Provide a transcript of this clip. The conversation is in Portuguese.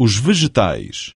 os vegetais.